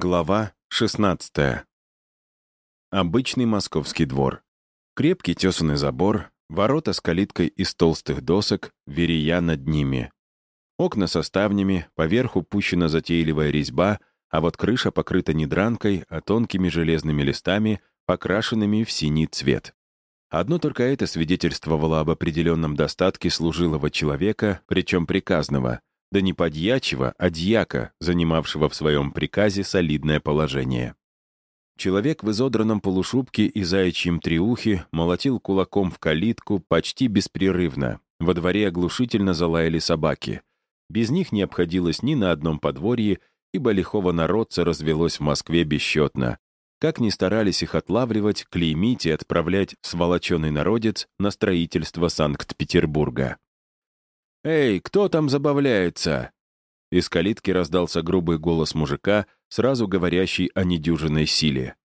Глава 16. Обычный московский двор. Крепкий тесанный забор, ворота с калиткой из толстых досок, верия над ними. Окна со ставнями, поверху пущена затейливая резьба, а вот крыша покрыта не дранкой, а тонкими железными листами, покрашенными в синий цвет. Одно только это свидетельствовало об определенном достатке служилого человека, причем приказного — да не подьячего, а дьяка, занимавшего в своем приказе солидное положение. Человек в изодранном полушубке и заячьем триухе молотил кулаком в калитку почти беспрерывно. Во дворе оглушительно залаяли собаки. Без них не обходилось ни на одном подворье, ибо лихого народца развелось в Москве бесчетно. Как ни старались их отлавливать, клеймить и отправлять сволоченый народец на строительство Санкт-Петербурга. «Эй, кто там забавляется?» Из калитки раздался грубый голос мужика, сразу говорящий о недюжинной силе.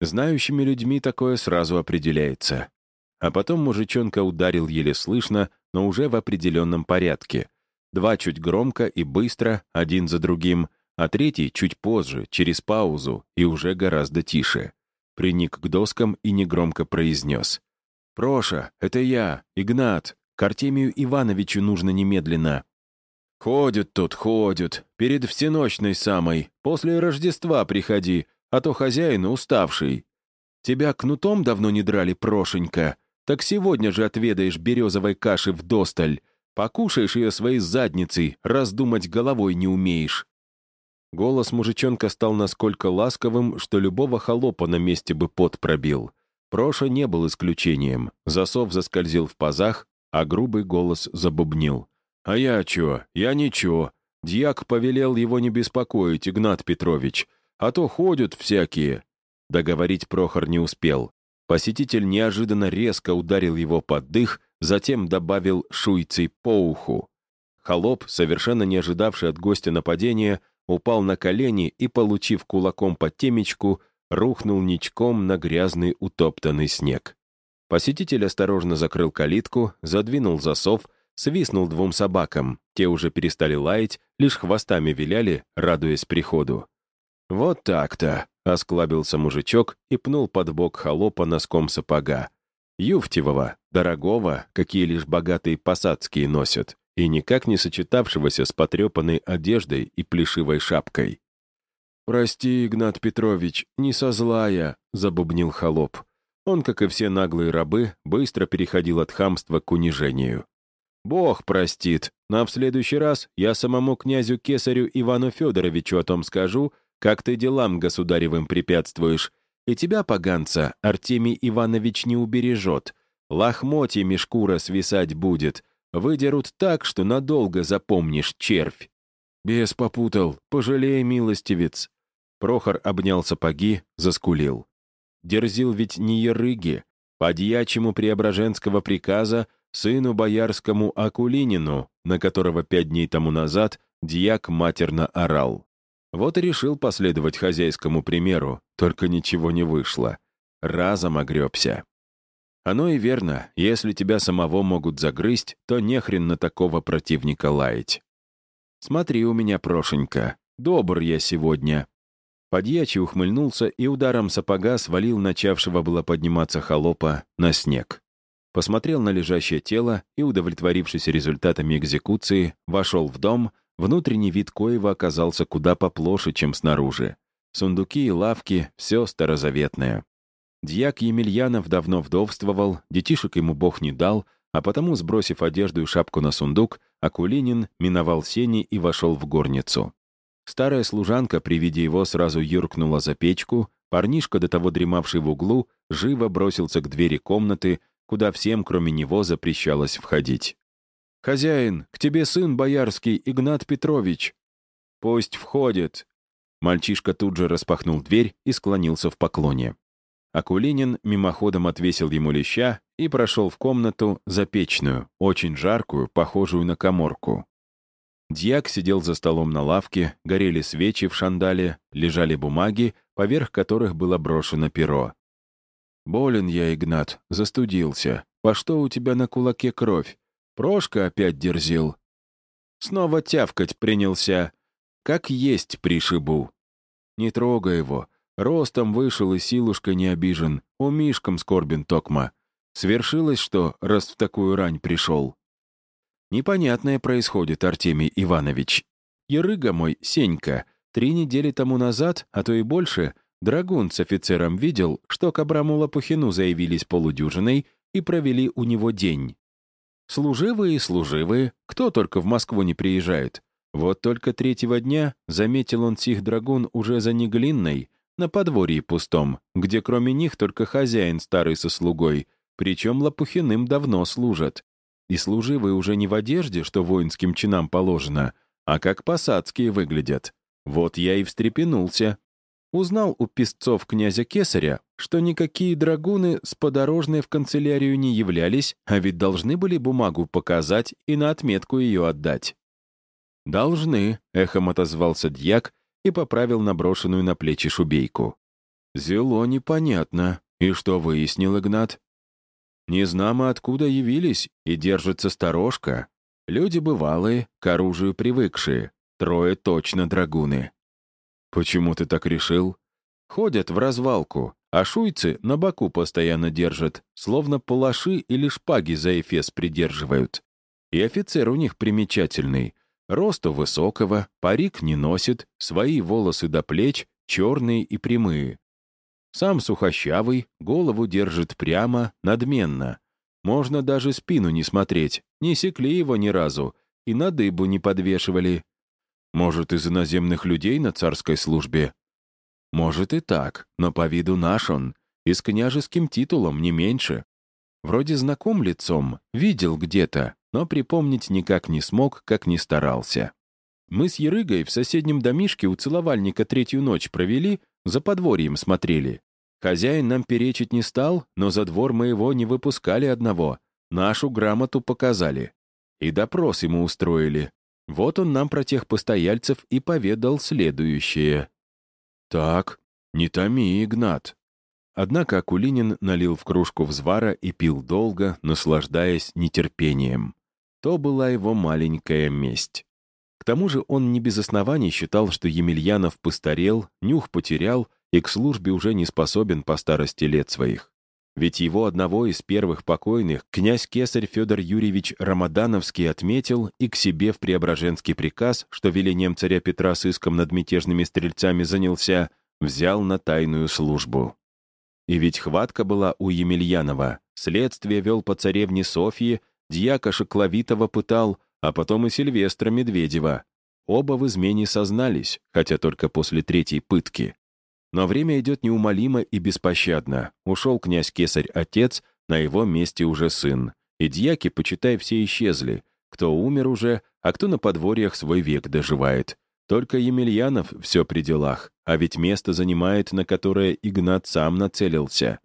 Знающими людьми такое сразу определяется. А потом мужичонка ударил еле слышно, но уже в определенном порядке. Два чуть громко и быстро, один за другим, а третий чуть позже, через паузу, и уже гораздо тише. Приник к доскам и негромко произнес. «Проша, это я, Игнат. К Артемию Ивановичу нужно немедленно. Ходят тут, ходят. Перед всеночной самой. После Рождества приходи, а то хозяин уставший. Тебя кнутом давно не драли, Прошенька. Так сегодня же отведаешь березовой каши в досталь. Покушаешь ее своей задницей, раздумать головой не умеешь. Голос мужичонка стал насколько ласковым, что любого холопа на месте бы пот пробил. Проша не был исключением. Засов заскользил в пазах, а грубый голос забубнил. «А я чё? Я ничего. Дьяк повелел его не беспокоить, Игнат Петрович, а то ходят всякие». Договорить Прохор не успел. Посетитель неожиданно резко ударил его под дых, затем добавил шуйцей по уху. Холоп, совершенно не ожидавший от гостя нападения, упал на колени и, получив кулаком под темечку, рухнул ничком на грязный утоптанный снег. Посетитель осторожно закрыл калитку, задвинул засов, свистнул двум собакам. Те уже перестали лаять, лишь хвостами виляли, радуясь приходу. «Вот так-то!» — осклабился мужичок и пнул под бок холопа носком сапога. Юфтевого, дорогого, какие лишь богатые посадские носят, и никак не сочетавшегося с потрепанной одеждой и плешивой шапкой. «Прости, Игнат Петрович, не со злая», — забубнил холоп. Он, как и все наглые рабы, быстро переходил от хамства к унижению. «Бог простит, но в следующий раз я самому князю Кесарю Ивану Федоровичу о том скажу, как ты делам государевым препятствуешь, и тебя, поганца, Артемий Иванович не убережет. Лохмотьями шкура свисать будет, выдерут так, что надолго запомнишь червь». «Бес попутал, пожалей, милостивец». Прохор обнял сапоги, заскулил. Дерзил ведь не Ерыги, по дьячему Преображенского приказа сыну боярскому Акулинину, на которого пять дней тому назад дьяк матерно орал. Вот и решил последовать хозяйскому примеру, только ничего не вышло. Разом огребся. Оно и верно, если тебя самого могут загрызть, то нехрен на такого противника лаять. Смотри у меня, Прошенька, добр я сегодня. Подьячий ухмыльнулся и ударом сапога свалил начавшего было подниматься холопа на снег. Посмотрел на лежащее тело и, удовлетворившись результатами экзекуции, вошел в дом, внутренний вид коего оказался куда поплоше, чем снаружи. Сундуки и лавки — все старозаветное. Дьяк Емельянов давно вдовствовал, детишек ему бог не дал, а потому, сбросив одежду и шапку на сундук, Акулинин миновал сени и вошел в горницу. Старая служанка при виде его сразу юркнула за печку, парнишка, до того дремавший в углу, живо бросился к двери комнаты, куда всем, кроме него, запрещалось входить. «Хозяин, к тебе сын боярский, Игнат Петрович!» «Пусть входит!» Мальчишка тут же распахнул дверь и склонился в поклоне. Акулинин мимоходом отвесил ему леща и прошел в комнату запечную, очень жаркую, похожую на коморку. Дьяк сидел за столом на лавке, горели свечи в шандале, лежали бумаги, поверх которых было брошено перо. «Болен я, Игнат, застудился. По что у тебя на кулаке кровь? Прошка опять дерзил». Снова тявкать принялся. «Как есть пришибу». Не трогай его. Ростом вышел и силушкой не обижен. У Мишкам скорбен токма. Свершилось что, раз в такую рань пришел? Непонятное происходит, Артемий Иванович. Ярыга мой, Сенька, три недели тому назад, а то и больше, драгун с офицером видел, что к Абраму Лопухину заявились полудюжиной и провели у него день. Служивые служивые, кто только в Москву не приезжает. Вот только третьего дня заметил он сих драгун уже за Неглинной, на подворье пустом, где кроме них только хозяин старый со слугой, причем Лопухиным давно служат. И служивые уже не в одежде, что воинским чинам положено, а как посадские выглядят. Вот я и встрепенулся. Узнал у писцов князя Кесаря, что никакие драгуны с подорожной в канцелярию не являлись, а ведь должны были бумагу показать и на отметку ее отдать. «Должны», — эхом отозвался дьяк и поправил наброшенную на плечи шубейку. «Зело непонятно. И что выяснил Игнат?» Незнамо откуда явились и держится сторожка. Люди бывалые, к оружию привыкшие. Трое точно драгуны. Почему ты так решил? Ходят в развалку, а шуйцы на боку постоянно держат, словно палаши или шпаги за эфес придерживают. И офицер у них примечательный. Росту высокого, парик не носит, свои волосы до плеч, черные и прямые. Сам сухощавый, голову держит прямо, надменно. Можно даже спину не смотреть, не секли его ни разу, и на дыбу не подвешивали. Может, из иноземных людей на царской службе? Может и так, но по виду наш он, и с княжеским титулом не меньше. Вроде знаком лицом, видел где-то, но припомнить никак не смог, как не старался. Мы с Ерыгой в соседнем домишке у целовальника третью ночь провели, за подворьем смотрели. Хозяин нам перечить не стал, но за двор мы его не выпускали одного. Нашу грамоту показали. И допрос ему устроили. Вот он нам про тех постояльцев и поведал следующее. «Так, не томи, Игнат». Однако Акулинин налил в кружку взвара и пил долго, наслаждаясь нетерпением. То была его маленькая месть. Тому же он не без оснований считал, что Емельянов постарел, нюх потерял и к службе уже не способен по старости лет своих. Ведь его одного из первых покойных князь Кесарь Федор Юрьевич Рамадановский отметил и к себе в Преображенский приказ, что велением царя Петра с иском над мятежными стрельцами занялся, взял на тайную службу. И ведь хватка была у Емельянова. Следствие вел по царевне Софье, дьяка Шокловитова пытал, а потом и Сильвестра Медведева. Оба в измене сознались, хотя только после третьей пытки. Но время идет неумолимо и беспощадно. Ушел князь Кесарь-отец, на его месте уже сын. И дьяки, почитай, все исчезли. Кто умер уже, а кто на подворьях свой век доживает. Только Емельянов все при делах, а ведь место занимает, на которое Игнат сам нацелился.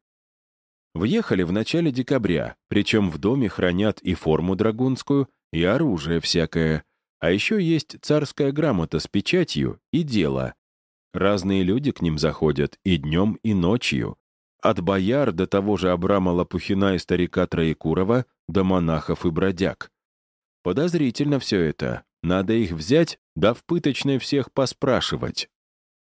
Въехали в начале декабря, причем в доме хранят и форму драгунскую, и оружие всякое. А еще есть царская грамота с печатью и дело. Разные люди к ним заходят и днем, и ночью. От бояр до того же Абрама Лопухина и старика Троекурова до монахов и бродяг. Подозрительно все это. Надо их взять, да в пыточной всех поспрашивать.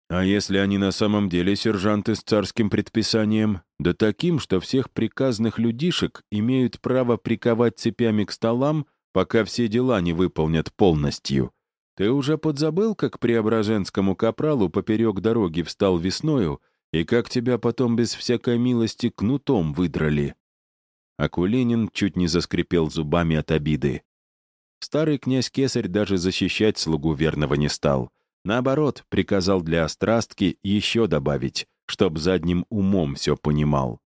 А если они на самом деле сержанты с царским предписанием, да таким, что всех приказных людишек имеют право приковать цепями к столам, пока все дела не выполнят полностью, ты уже подзабыл, как Преображенскому капралу поперек дороги встал весною, и как тебя потом без всякой милости кнутом выдрали?» Акулинин чуть не заскрипел зубами от обиды. Старый князь Кесарь даже защищать слугу верного не стал. Наоборот, приказал для острастки еще добавить, чтоб задним умом все понимал.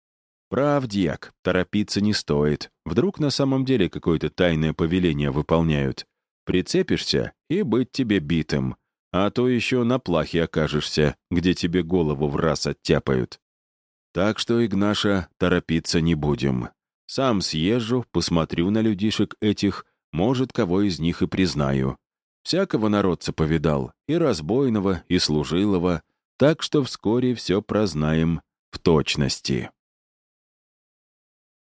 Прав, дьяк, торопиться не стоит. Вдруг на самом деле какое-то тайное повеление выполняют. Прицепишься и быть тебе битым, а то еще на плахе окажешься, где тебе голову в раз оттяпают. Так что, Игнаша, торопиться не будем. Сам съезжу, посмотрю на людишек этих, может, кого из них и признаю. Всякого народца повидал, и разбойного, и служилого, так что вскоре все прознаем в точности.